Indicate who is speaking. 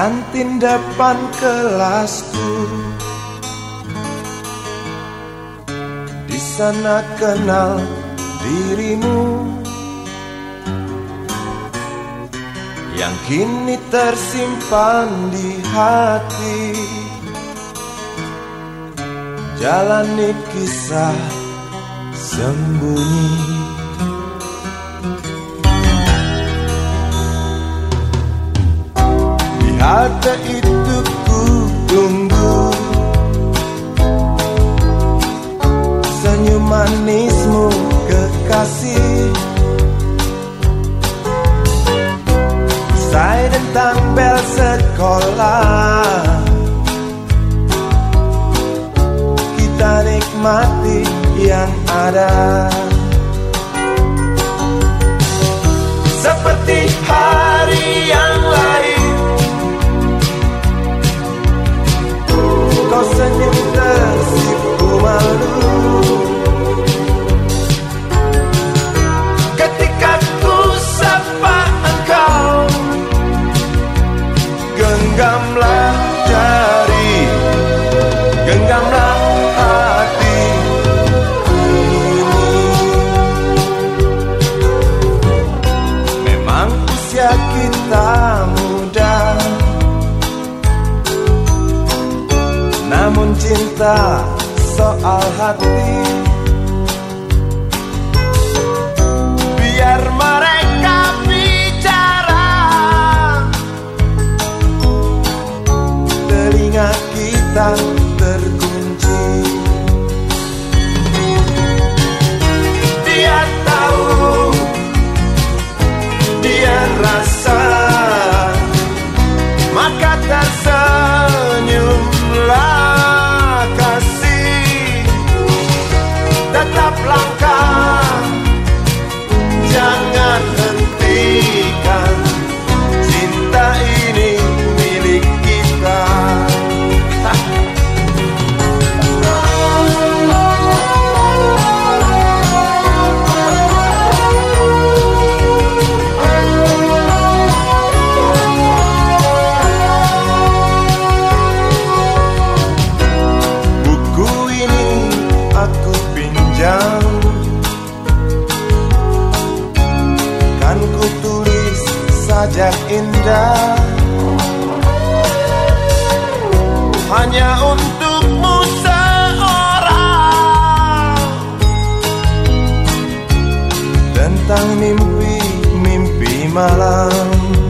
Speaker 1: kantin depan kelasku. Di sana kenal dirimu. Yang kini tersimpan di hati. Jalani kisah sembunyi Halte itu ku tunggu. Senyum manismu kekasih. Saya tentang bel sekolah. Kita nikmati yang ada Namun cinta soal hati tentang mimpi-mimpi malam.